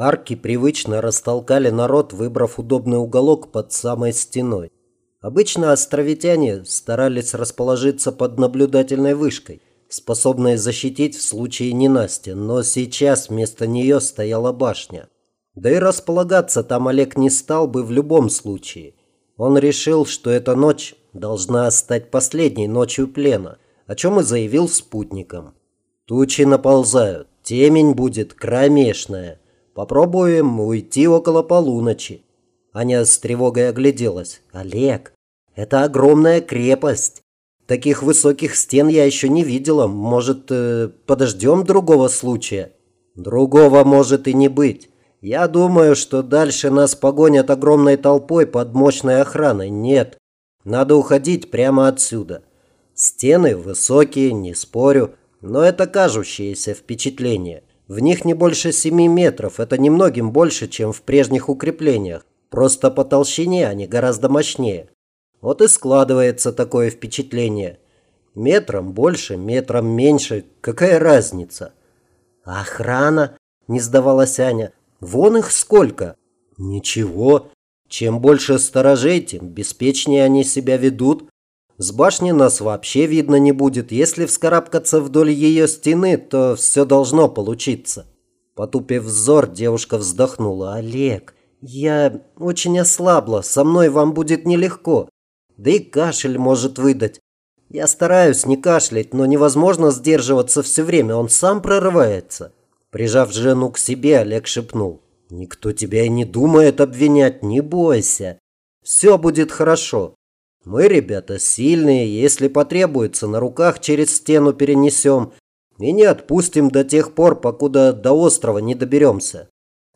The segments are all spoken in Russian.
Арки привычно растолкали народ, выбрав удобный уголок под самой стеной. Обычно островитяне старались расположиться под наблюдательной вышкой, способной защитить в случае ненастья, но сейчас вместо нее стояла башня. Да и располагаться там Олег не стал бы в любом случае. Он решил, что эта ночь должна стать последней ночью плена, о чем и заявил спутникам. Тучи наползают, темень будет кромешная. Попробуем уйти около полуночи. Аня с тревогой огляделась. Олег, это огромная крепость. Таких высоких стен я еще не видела. Может, э, подождем другого случая? Другого может и не быть. Я думаю, что дальше нас погонят огромной толпой под мощной охраной. Нет, надо уходить прямо отсюда. Стены высокие, не спорю, но это кажущееся впечатление. В них не больше 7 метров, это немногим больше, чем в прежних укреплениях. Просто по толщине они гораздо мощнее. Вот и складывается такое впечатление. Метром больше, метром меньше, какая разница? охрана? Не сдавалась Аня. Вон их сколько. Ничего. Чем больше сторожей, тем беспечнее они себя ведут. С башни нас вообще видно не будет. Если вскарабкаться вдоль ее стены, то все должно получиться. Потупив взор, девушка вздохнула. «Олег, я очень ослабла. Со мной вам будет нелегко. Да и кашель может выдать. Я стараюсь не кашлять, но невозможно сдерживаться все время. Он сам прорывается». Прижав жену к себе, Олег шепнул. «Никто тебя и не думает обвинять. Не бойся. Все будет хорошо. Мы, ребята, сильные, если потребуется, на руках через стену перенесем и не отпустим до тех пор, покуда до острова не доберемся.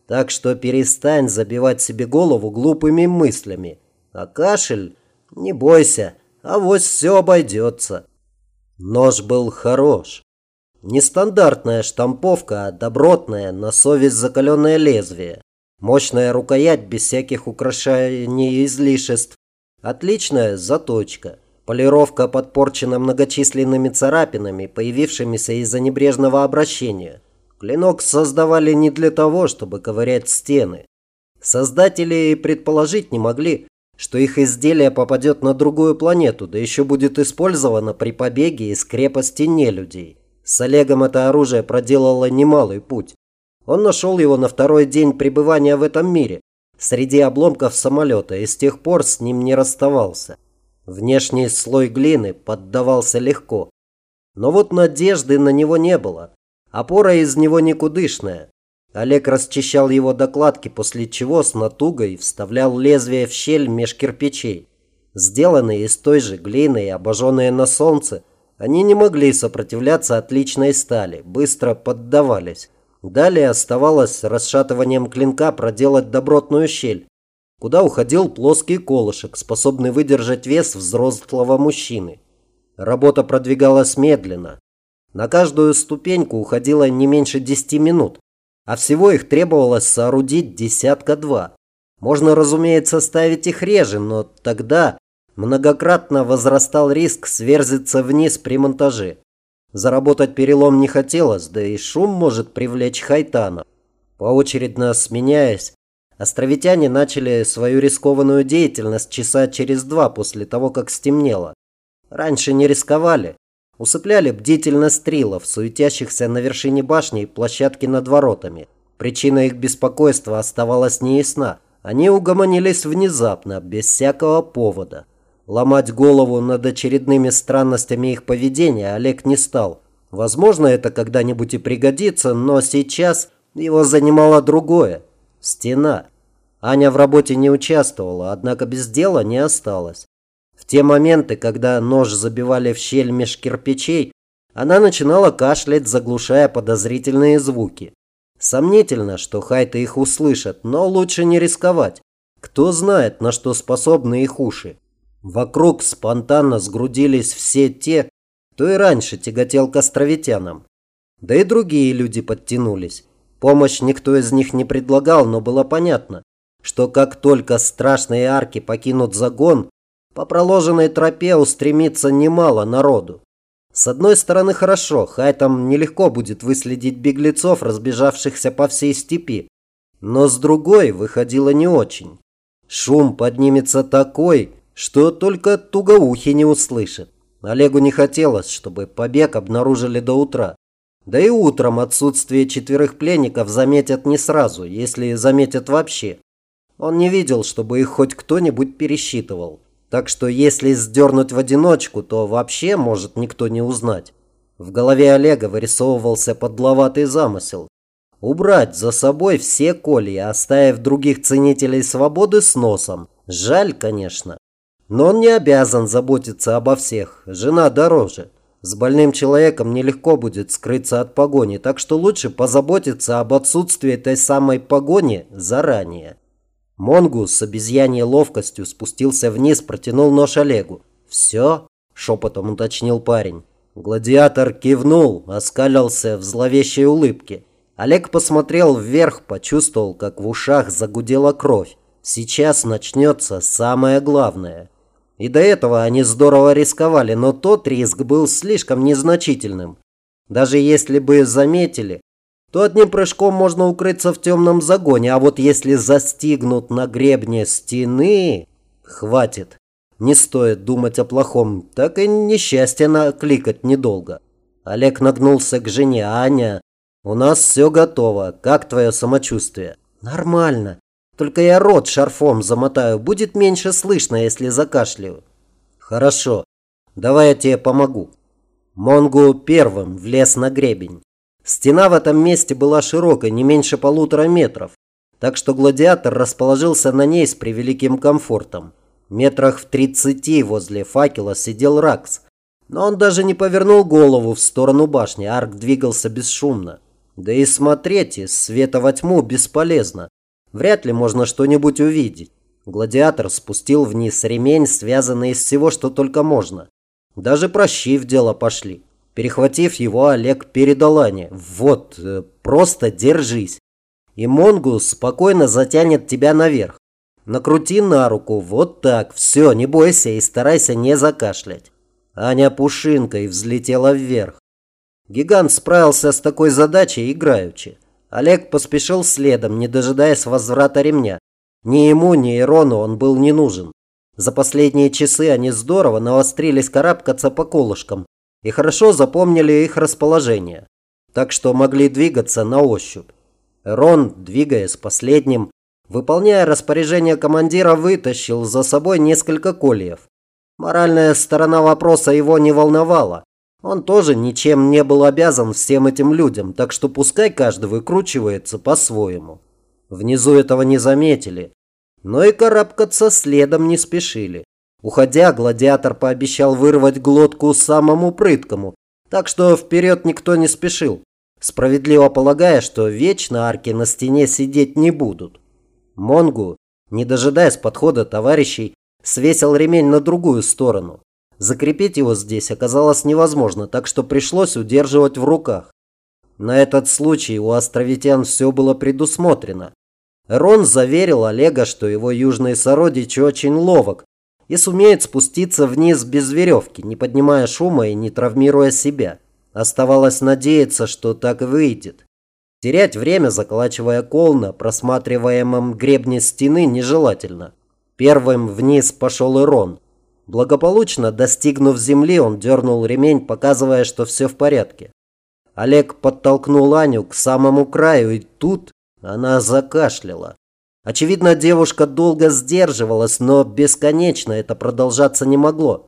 Так что перестань забивать себе голову глупыми мыслями. А кашель, не бойся, а вот все обойдется. Нож был хорош. Нестандартная штамповка, а добротная, на совесть закаленное лезвие. Мощная рукоять без всяких украшений и излишеств. Отличная заточка. Полировка подпорчена многочисленными царапинами, появившимися из-за небрежного обращения. Клинок создавали не для того, чтобы ковырять стены. Создатели предположить не могли, что их изделие попадет на другую планету, да еще будет использовано при побеге из крепости нелюдей. С Олегом это оружие проделало немалый путь. Он нашел его на второй день пребывания в этом мире, среди обломков самолета и с тех пор с ним не расставался. Внешний слой глины поддавался легко. Но вот надежды на него не было. Опора из него никудышная. Олег расчищал его докладки, после чего с натугой вставлял лезвие в щель меж кирпичей. Сделанные из той же глины и обожженные на солнце, они не могли сопротивляться отличной стали, быстро поддавались. Далее оставалось расшатыванием клинка проделать добротную щель, куда уходил плоский колышек, способный выдержать вес взрослого мужчины. Работа продвигалась медленно. На каждую ступеньку уходило не меньше 10 минут, а всего их требовалось соорудить десятка-два. Можно, разумеется, ставить их реже, но тогда многократно возрастал риск сверзиться вниз при монтаже. Заработать перелом не хотелось, да и шум может привлечь Хайтана. Поочередно сменяясь, островитяне начали свою рискованную деятельность часа через два после того, как стемнело. Раньше не рисковали. Усыпляли бдительность трилов, суетящихся на вершине башни и площадки над воротами. Причина их беспокойства оставалась неясна. Они угомонились внезапно, без всякого повода. Ломать голову над очередными странностями их поведения Олег не стал. Возможно, это когда-нибудь и пригодится, но сейчас его занимало другое – стена. Аня в работе не участвовала, однако без дела не осталась. В те моменты, когда нож забивали в щель меж кирпичей, она начинала кашлять, заглушая подозрительные звуки. Сомнительно, что хайты их услышат, но лучше не рисковать. Кто знает, на что способны их уши. Вокруг спонтанно сгрудились все те, кто и раньше тяготел к островитянам. Да и другие люди подтянулись. Помощь никто из них не предлагал, но было понятно, что как только страшные арки покинут загон, по проложенной тропе устремится немало народу. С одной стороны хорошо, хайтам нелегко будет выследить беглецов, разбежавшихся по всей степи. но с другой выходило не очень. Шум поднимется такой, что только тугоухи не услышит. Олегу не хотелось, чтобы побег обнаружили до утра. Да и утром отсутствие четверых пленников заметят не сразу, если заметят вообще. Он не видел, чтобы их хоть кто-нибудь пересчитывал. Так что если сдернуть в одиночку, то вообще может никто не узнать. В голове Олега вырисовывался подловатый замысел. Убрать за собой все колья, оставив других ценителей свободы с носом. Жаль, конечно. Но он не обязан заботиться обо всех. Жена дороже. С больным человеком нелегко будет скрыться от погони, так что лучше позаботиться об отсутствии этой самой погони заранее. Монгус с обезьяньей ловкостью спустился вниз, протянул нож Олегу. «Все?» – шепотом уточнил парень. Гладиатор кивнул, оскалился в зловещей улыбке. Олег посмотрел вверх, почувствовал, как в ушах загудела кровь. Сейчас начнется самое главное. И до этого они здорово рисковали, но тот риск был слишком незначительным. Даже если бы заметили, то одним прыжком можно укрыться в темном загоне, а вот если застигнут на гребне стены, хватит. Не стоит думать о плохом, так и несчастье накликать недолго. Олег нагнулся к жене. «Аня, у нас все готово. Как твое самочувствие?» «Нормально. Только я рот шарфом замотаю. Будет меньше слышно, если закашляю». «Хорошо. Давай я тебе помогу». Монгу первым влез на гребень. Стена в этом месте была широкой, не меньше полутора метров, так что гладиатор расположился на ней с превеликим комфортом. Метрах в тридцати возле факела сидел Ракс, но он даже не повернул голову в сторону башни, арк двигался бесшумно. Да и смотреть из света во тьму бесполезно. Вряд ли можно что-нибудь увидеть. Гладиатор спустил вниз ремень, связанный из всего, что только можно. Даже прощи в дело пошли. Перехватив его, Олег передал Ане. «Вот, э, просто держись. И Монгус спокойно затянет тебя наверх. Накрути на руку, вот так. Все, не бойся и старайся не закашлять». Аня пушинкой взлетела вверх. Гигант справился с такой задачей играючи. Олег поспешил следом, не дожидаясь возврата ремня. Ни ему, ни Ирону он был не нужен. За последние часы они здорово навострились карабкаться по колышкам и хорошо запомнили их расположение, так что могли двигаться на ощупь. Рон, двигаясь последним, выполняя распоряжение командира, вытащил за собой несколько кольев. Моральная сторона вопроса его не волновала. Он тоже ничем не был обязан всем этим людям, так что пускай каждый выкручивается по-своему. Внизу этого не заметили, но и карабкаться следом не спешили. Уходя, гладиатор пообещал вырвать глотку самому прыткому, так что вперед никто не спешил, справедливо полагая, что вечно арки на стене сидеть не будут. Монгу, не дожидаясь подхода товарищей, свесил ремень на другую сторону. Закрепить его здесь оказалось невозможно, так что пришлось удерживать в руках. На этот случай у островитян все было предусмотрено. Рон заверил Олега, что его южный сородич очень ловок и сумеет спуститься вниз без веревки, не поднимая шума и не травмируя себя. Оставалось надеяться, что так выйдет. Терять время, заколачивая кол на просматриваемом гребне стены, нежелательно. Первым вниз пошел и Рон. Благополучно достигнув земли, он дернул ремень, показывая, что все в порядке. Олег подтолкнул Аню к самому краю, и тут она закашляла. Очевидно, девушка долго сдерживалась, но бесконечно это продолжаться не могло.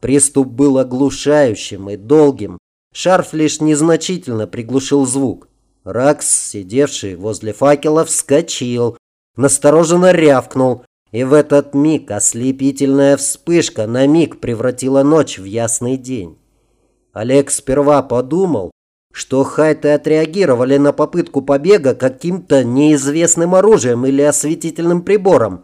Приступ был оглушающим и долгим. Шарф лишь незначительно приглушил звук. Ракс, сидевший возле факела, вскочил, настороженно рявкнул, и в этот миг ослепительная вспышка на миг превратила ночь в ясный день. Олег сперва подумал, что хайты отреагировали на попытку побега каким-то неизвестным оружием или осветительным прибором.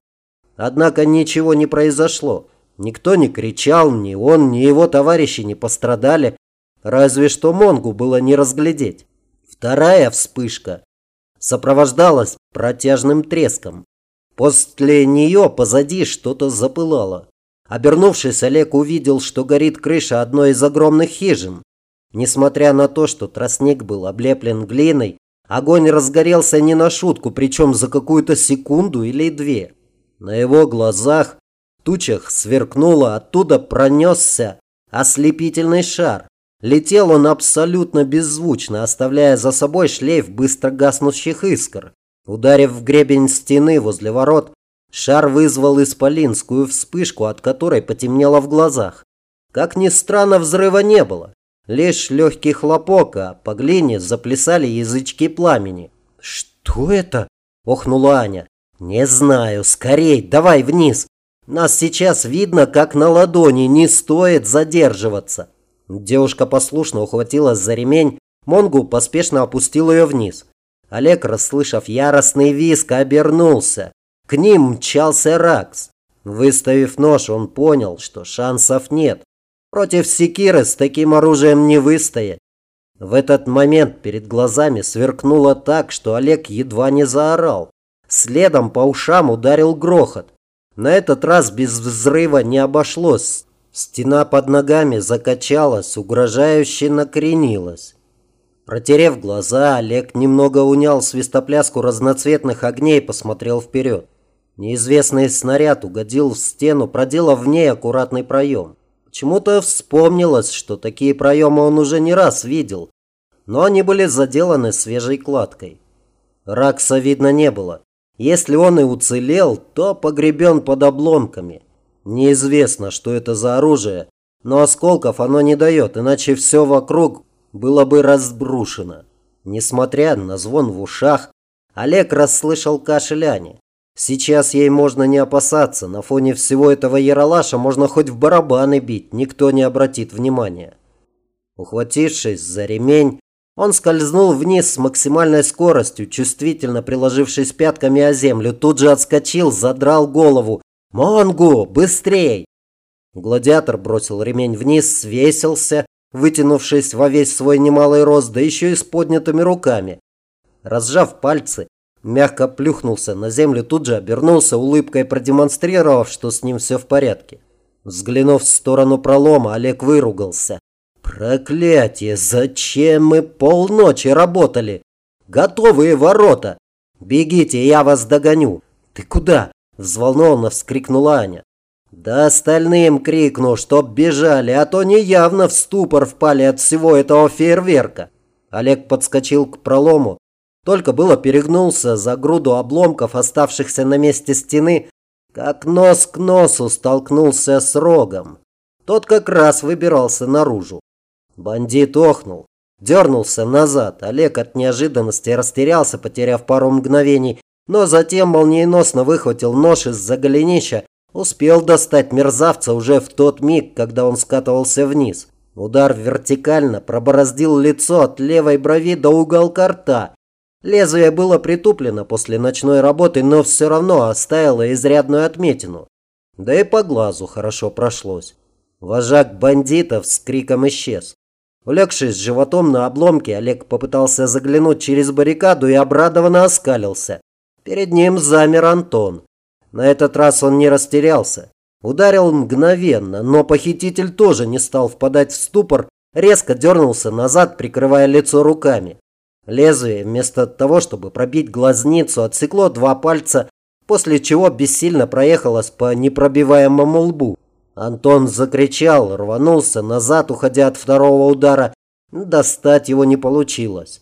Однако ничего не произошло. Никто не кричал, ни он, ни его товарищи не пострадали. Разве что Монгу было не разглядеть. Вторая вспышка сопровождалась протяжным треском. После нее позади что-то запылало. Обернувшись, Олег увидел, что горит крыша одной из огромных хижин. Несмотря на то, что тростник был облеплен глиной, Огонь разгорелся не на шутку, причем за какую-то секунду или две. На его глазах в тучах сверкнуло, оттуда пронесся ослепительный шар. Летел он абсолютно беззвучно, оставляя за собой шлейф быстро гаснущих искр. Ударив в гребень стены возле ворот, шар вызвал исполинскую вспышку, от которой потемнело в глазах. Как ни странно, взрыва не было. Лишь легкий хлопок, а по глине заплясали язычки пламени. «Что это?» – охнула Аня. «Не знаю. Скорей, давай вниз. Нас сейчас видно, как на ладони. Не стоит задерживаться». Девушка послушно ухватилась за ремень. Монгу поспешно опустил ее вниз. Олег, расслышав яростный визг, обернулся. К ним мчался Ракс. Выставив нож, он понял, что шансов нет. Против секиры с таким оружием не выстоять. В этот момент перед глазами сверкнуло так, что Олег едва не заорал. Следом по ушам ударил грохот. На этот раз без взрыва не обошлось. Стена под ногами закачалась, угрожающе накренилась. Протерев глаза, Олег немного унял свистопляску разноцветных огней и посмотрел вперед. Неизвестный снаряд угодил в стену, проделав в ней аккуратный проем. Почему-то вспомнилось, что такие проемы он уже не раз видел, но они были заделаны свежей кладкой. Ракса видно не было. Если он и уцелел, то погребен под обломками. Неизвестно, что это за оружие, но осколков оно не дает, иначе все вокруг было бы разбрушено. Несмотря на звон в ушах, Олег расслышал кашель Ани. Сейчас ей можно не опасаться. На фоне всего этого яролаша можно хоть в барабаны бить, никто не обратит внимания. Ухватившись за ремень, он скользнул вниз с максимальной скоростью, чувствительно приложившись пятками о землю. Тут же отскочил, задрал голову. «Монгу, быстрей!» Гладиатор бросил ремень вниз, свесился, вытянувшись во весь свой немалый рост, да еще и с поднятыми руками. Разжав пальцы, Мягко плюхнулся на землю, тут же обернулся, улыбкой продемонстрировав, что с ним все в порядке. Взглянув в сторону пролома, Олег выругался. «Проклятие! Зачем мы полночи работали? Готовые ворота! Бегите, я вас догоню!» «Ты куда?» – взволнованно вскрикнула Аня. «Да остальным крикну, чтоб бежали, а то не явно в ступор впали от всего этого фейерверка». Олег подскочил к пролому, только было перегнулся за груду обломков, оставшихся на месте стены, как нос к носу столкнулся с рогом. Тот как раз выбирался наружу. Бандит охнул, дернулся назад. Олег от неожиданности растерялся, потеряв пару мгновений, но затем молниеносно выхватил нож из-за голенища, успел достать мерзавца уже в тот миг, когда он скатывался вниз. Удар вертикально пробороздил лицо от левой брови до уголка рта. Лезвие было притуплено после ночной работы, но все равно оставило изрядную отметину. Да и по глазу хорошо прошлось. Вожак бандитов с криком исчез. Улегшись животом на обломке, Олег попытался заглянуть через баррикаду и обрадованно оскалился. Перед ним замер Антон. На этот раз он не растерялся. Ударил мгновенно, но похититель тоже не стал впадать в ступор, резко дернулся назад, прикрывая лицо руками. Лезвие, вместо того, чтобы пробить глазницу, отсекло два пальца, после чего бессильно проехалось по непробиваемому лбу. Антон закричал, рванулся назад, уходя от второго удара. Достать его не получилось.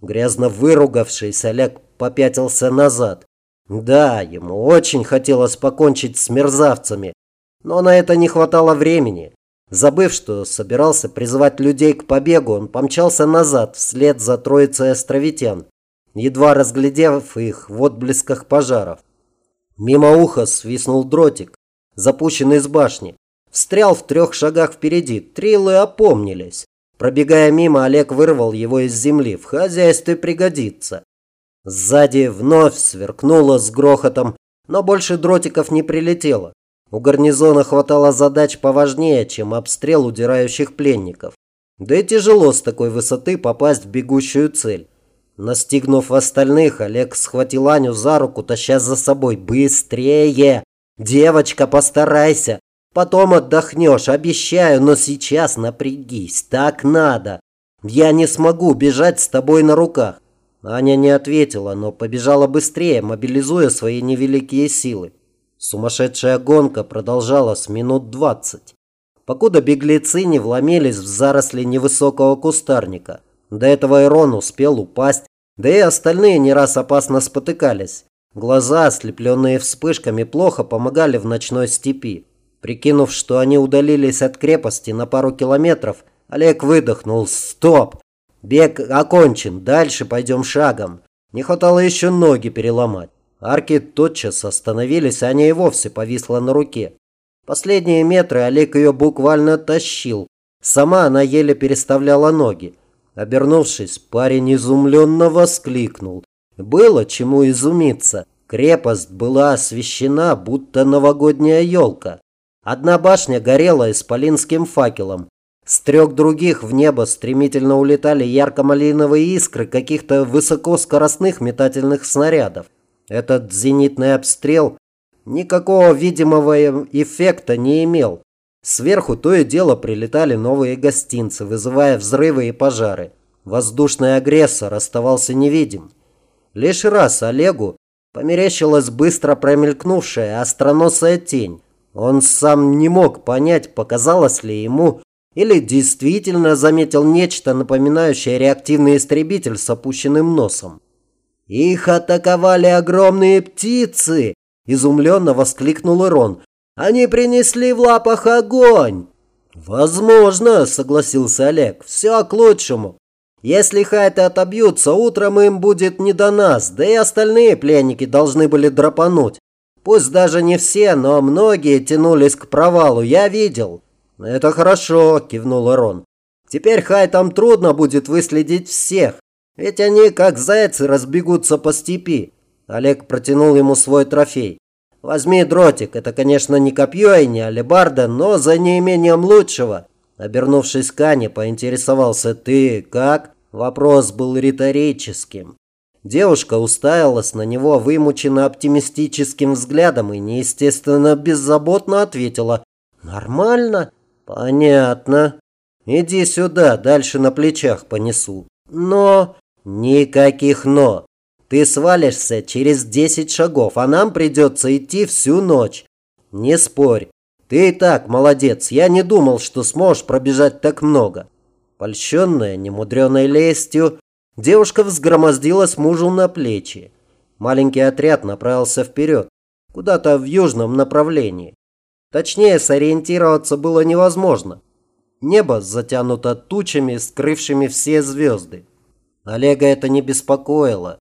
Грязно выругавшись, Олег попятился назад. Да, ему очень хотелось покончить с мерзавцами, но на это не хватало времени. Забыв, что собирался призывать людей к побегу, он помчался назад, вслед за троицей островитян, едва разглядев их в отблесках пожаров. Мимо уха свистнул дротик, запущенный с башни. Встрял в трех шагах впереди. Трилы опомнились. Пробегая мимо, Олег вырвал его из земли. В хозяйстве пригодится. Сзади вновь сверкнуло с грохотом, но больше дротиков не прилетело. У гарнизона хватало задач поважнее, чем обстрел удирающих пленников. Да и тяжело с такой высоты попасть в бегущую цель. Настигнув остальных, Олег схватил Аню за руку, таща за собой. «Быстрее! Девочка, постарайся! Потом отдохнешь, обещаю, но сейчас напрягись. Так надо. Я не смогу бежать с тобой на руках». Аня не ответила, но побежала быстрее, мобилизуя свои невеликие силы. Сумасшедшая гонка продолжалась минут двадцать. Покуда беглецы не вломились в заросли невысокого кустарника. До этого Ирон успел упасть, да и остальные не раз опасно спотыкались. Глаза, ослепленные вспышками, плохо помогали в ночной степи. Прикинув, что они удалились от крепости на пару километров, Олег выдохнул «Стоп! Бег окончен, дальше пойдем шагом». Не хватало еще ноги переломать. Арки тотчас остановились, а Аня и вовсе повисла на руке. Последние метры Олег ее буквально тащил. Сама она еле переставляла ноги. Обернувшись, парень изумленно воскликнул. Было чему изумиться. Крепость была освещена, будто новогодняя елка. Одна башня горела исполинским факелом. С трех других в небо стремительно улетали ярко-малиновые искры каких-то высокоскоростных метательных снарядов. Этот зенитный обстрел никакого видимого эффекта не имел. Сверху то и дело прилетали новые гостинцы, вызывая взрывы и пожары. Воздушный агрессор оставался невидим. Лишь раз Олегу померещилась быстро промелькнувшая остроносая тень. Он сам не мог понять, показалось ли ему, или действительно заметил нечто, напоминающее реактивный истребитель с опущенным носом. «Их атаковали огромные птицы!» – изумленно воскликнул Ирон. «Они принесли в лапах огонь!» «Возможно», – согласился Олег. «Все к лучшему. Если хайты отобьются, утром им будет не до нас, да и остальные пленники должны были драпануть. Пусть даже не все, но многие тянулись к провалу, я видел». «Это хорошо», – кивнул Ирон. «Теперь хайтам трудно будет выследить всех. Ведь они, как зайцы, разбегутся по степи. Олег протянул ему свой трофей. Возьми дротик. Это, конечно, не копье и не алебарда, но за неимением лучшего. Обернувшись к Ане, поинтересовался «Ты как?» Вопрос был риторическим. Девушка уставилась на него вымученно оптимистическим взглядом и неестественно беззаботно ответила «Нормально?» «Понятно. Иди сюда, дальше на плечах понесу». «Но...» Никаких «но». Ты свалишься через 10 шагов, а нам придется идти всю ночь. Не спорь. Ты и так молодец. Я не думал, что сможешь пробежать так много. Польщенная немудреной лестью, девушка взгромоздилась мужу на плечи. Маленький отряд направился вперед, куда-то в южном направлении. Точнее, сориентироваться было невозможно. Небо затянуто тучами, скрывшими все звезды. Олега это не беспокоило.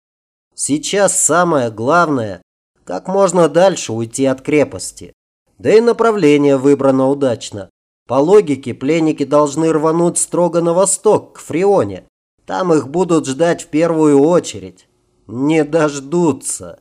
Сейчас самое главное, как можно дальше уйти от крепости. Да и направление выбрано удачно. По логике, пленники должны рвануть строго на восток, к Фрионе. Там их будут ждать в первую очередь. Не дождутся.